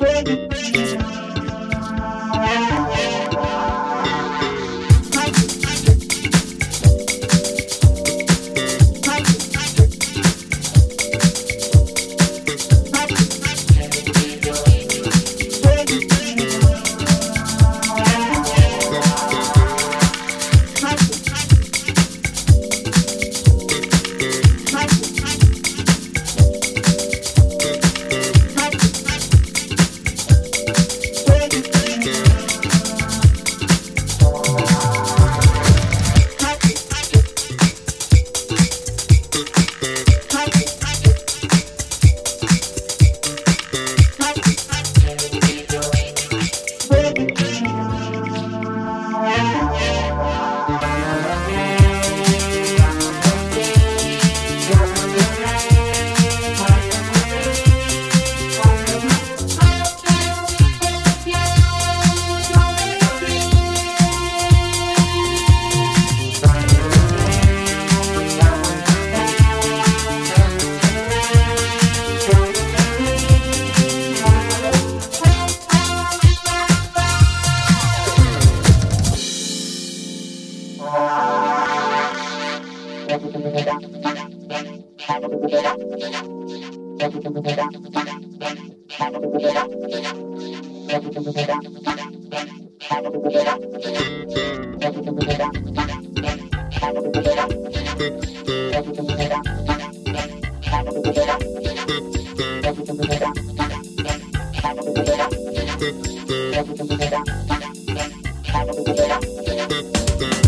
Wednesday. Thank